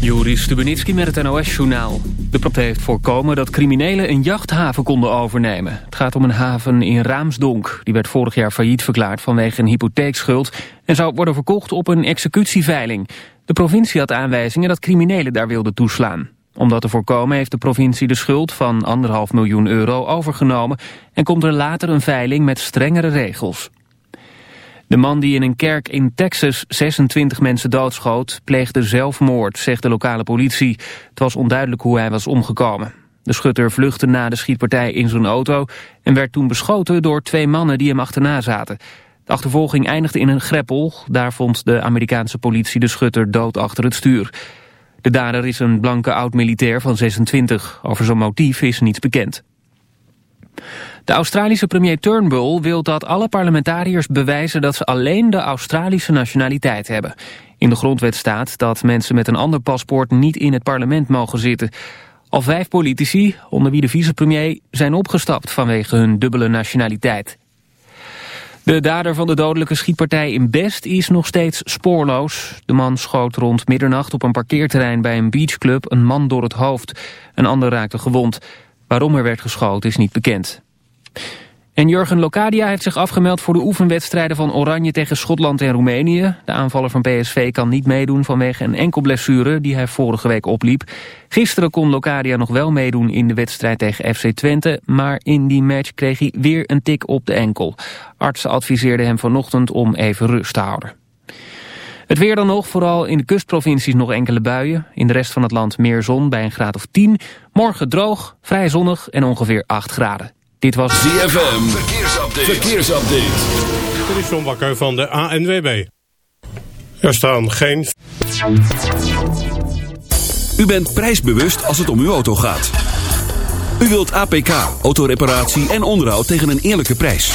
Joris Stubenitski met het NOS-journaal. De prop heeft voorkomen dat criminelen een jachthaven konden overnemen. Het gaat om een haven in Raamsdonk. Die werd vorig jaar failliet verklaard vanwege een hypotheekschuld... en zou worden verkocht op een executieveiling. De provincie had aanwijzingen dat criminelen daar wilden toeslaan. Om dat te voorkomen heeft de provincie de schuld van anderhalf miljoen euro overgenomen... en komt er later een veiling met strengere regels. De man die in een kerk in Texas 26 mensen doodschoot... pleegde zelfmoord, zegt de lokale politie. Het was onduidelijk hoe hij was omgekomen. De schutter vluchtte na de schietpartij in zijn auto... en werd toen beschoten door twee mannen die hem achterna zaten. De achtervolging eindigde in een greppel. Daar vond de Amerikaanse politie de schutter dood achter het stuur. De dader is een blanke oud-militair van 26. Over zijn motief is niets bekend. De Australische premier Turnbull wil dat alle parlementariërs bewijzen dat ze alleen de Australische nationaliteit hebben. In de grondwet staat dat mensen met een ander paspoort niet in het parlement mogen zitten. Al vijf politici, onder wie de vicepremier, zijn opgestapt vanwege hun dubbele nationaliteit. De dader van de dodelijke schietpartij in Best is nog steeds spoorloos. De man schoot rond middernacht op een parkeerterrein bij een beachclub een man door het hoofd. Een ander raakte gewond. Waarom er werd geschoten is niet bekend. En Jurgen Locadia heeft zich afgemeld voor de oefenwedstrijden van Oranje tegen Schotland en Roemenië. De aanvaller van PSV kan niet meedoen vanwege een enkel blessure die hij vorige week opliep. Gisteren kon Locadia nog wel meedoen in de wedstrijd tegen FC Twente, maar in die match kreeg hij weer een tik op de enkel. Artsen adviseerden hem vanochtend om even rust te houden. Het weer dan nog, vooral in de kustprovincies nog enkele buien. In de rest van het land meer zon bij een graad of 10. Morgen droog, vrij zonnig en ongeveer 8 graden. Dit was ZFM. Verkeersupdate. Verkeersupdate. Dit is John Bakker van de ANWB. Er staan geen... U bent prijsbewust als het om uw auto gaat. U wilt APK, autoreparatie en onderhoud tegen een eerlijke prijs.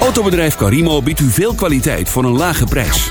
Autobedrijf Carimo biedt u veel kwaliteit voor een lage prijs.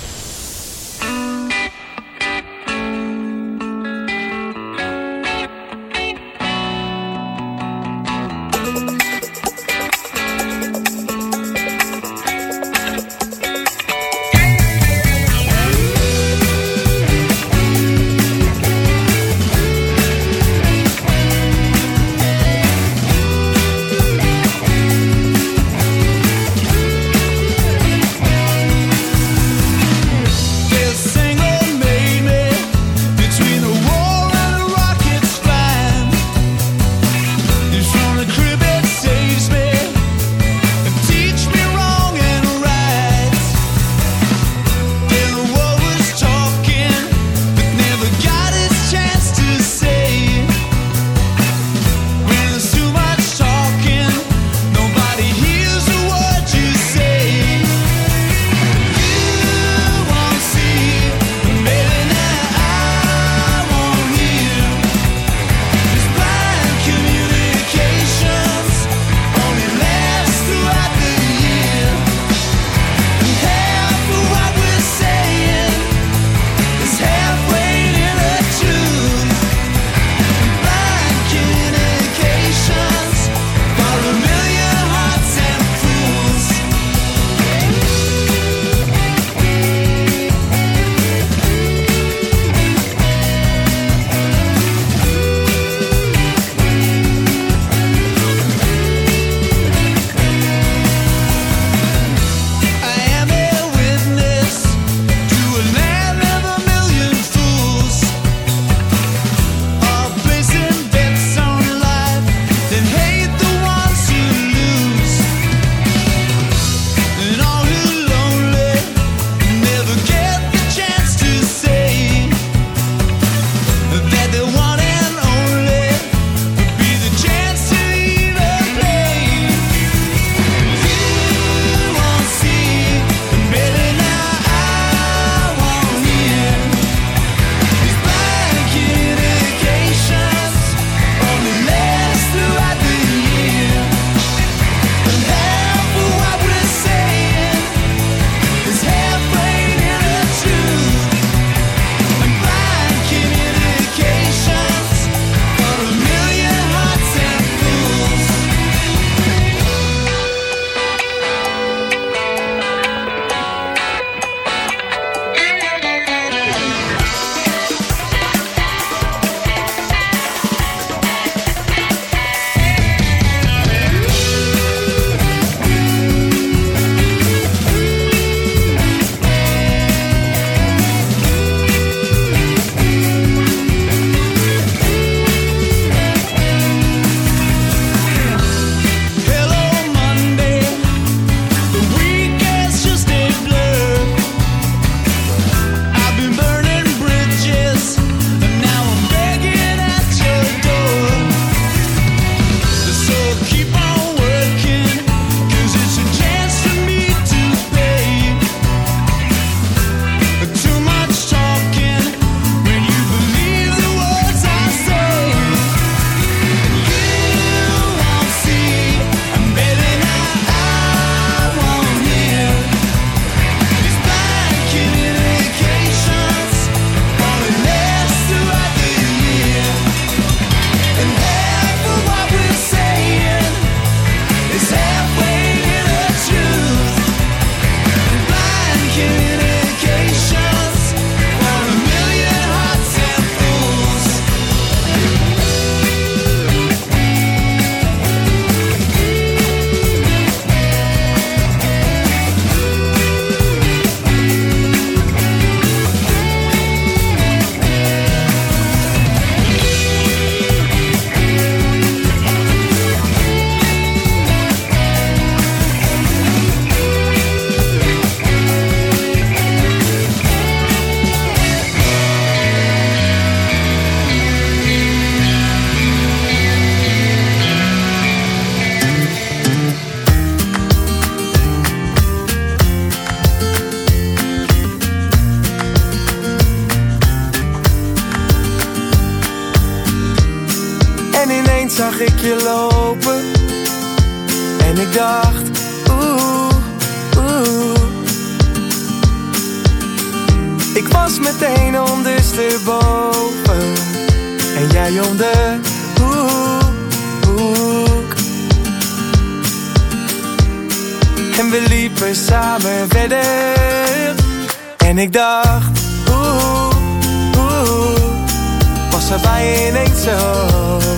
Ik dacht, oeh, oeh. Was er bij ineens zo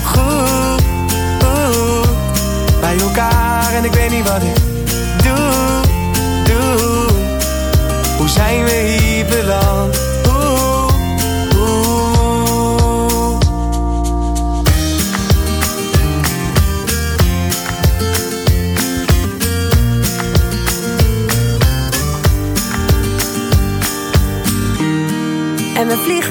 goed. Oeh, bij elkaar en ik weet niet wat ik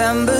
September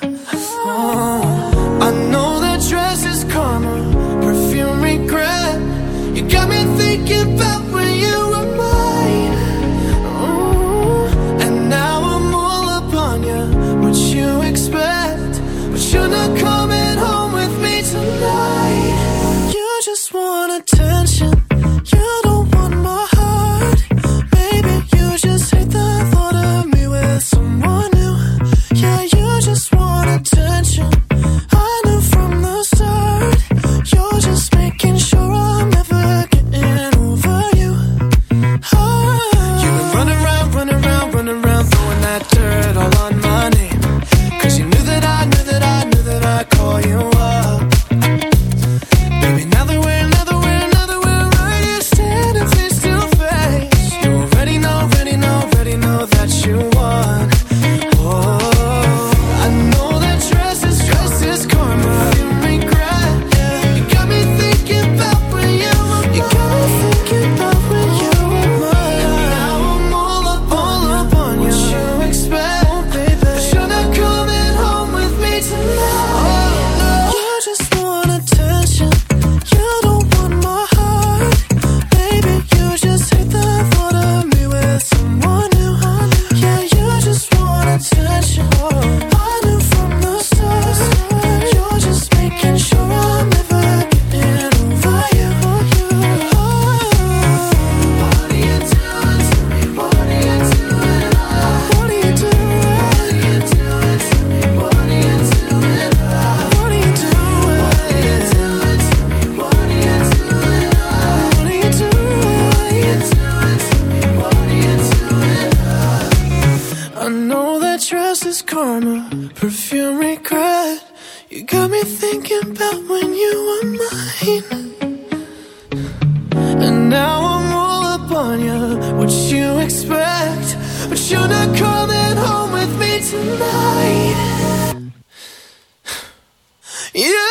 Yeah.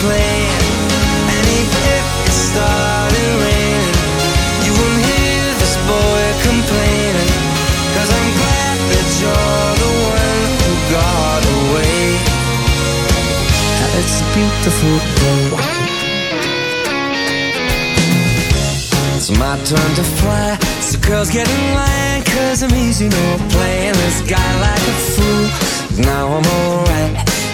playing, and even if it raining, you won't hear this boy I'm glad that you're the one who got away. It's a beautiful. It's my turn to fly. So girls get in line, cause I'm easy, no playing this guy like a fool. Now I'm alright.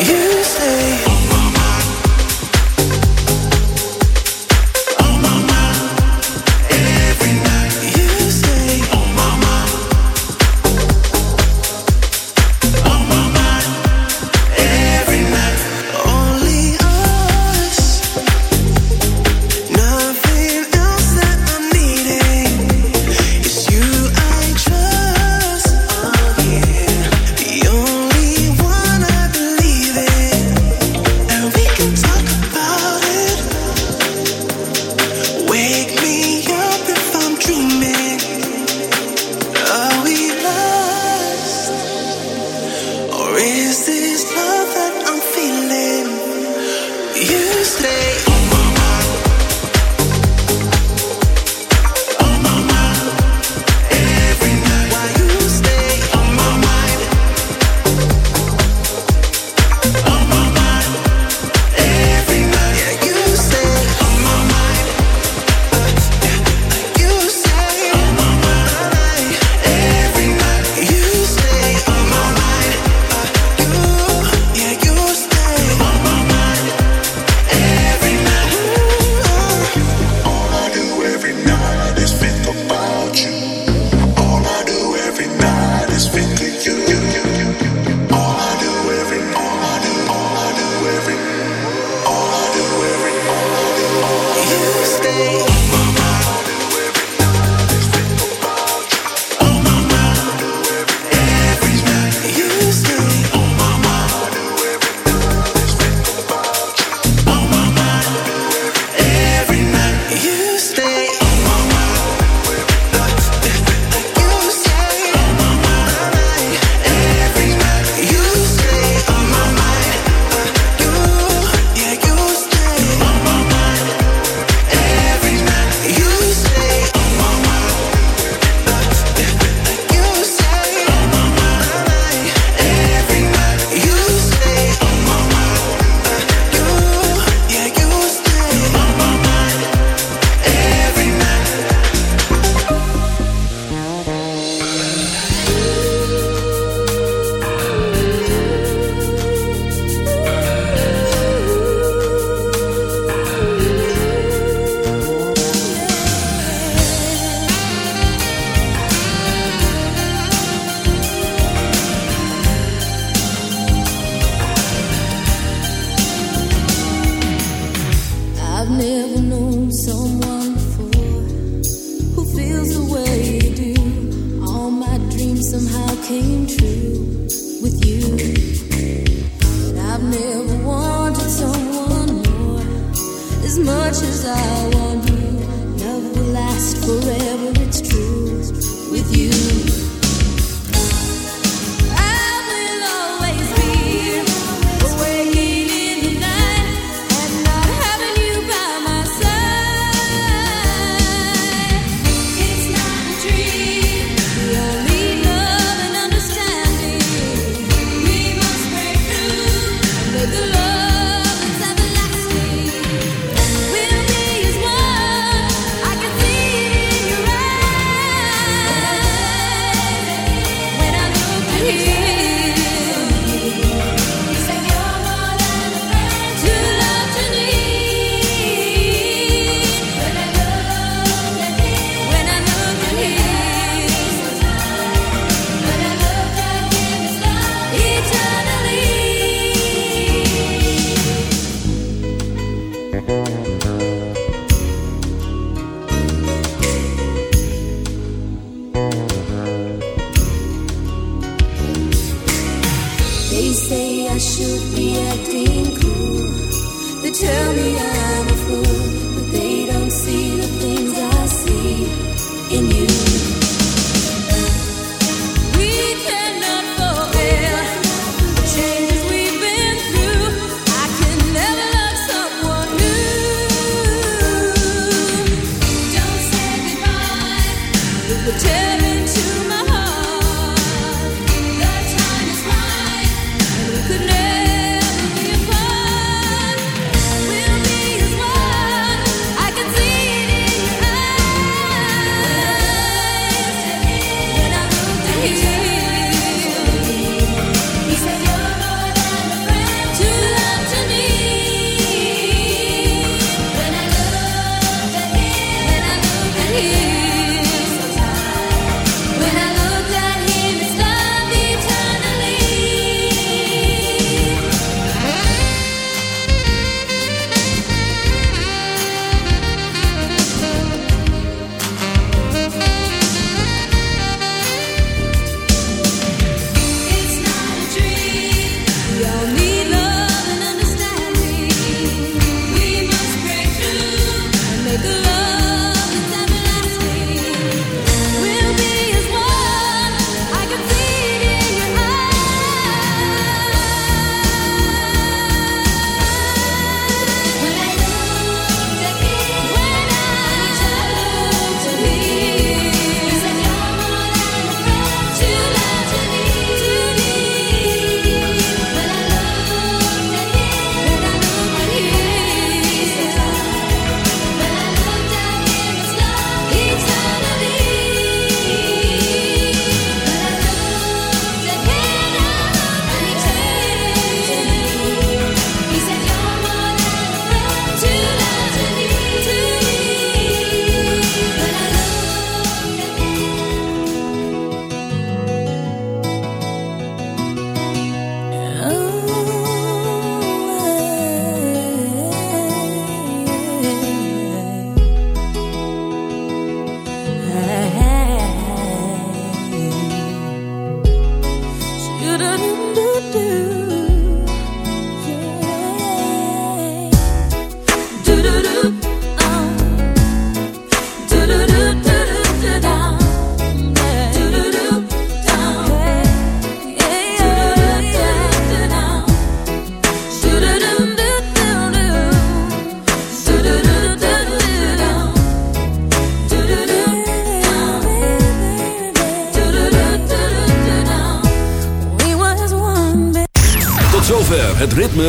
You say,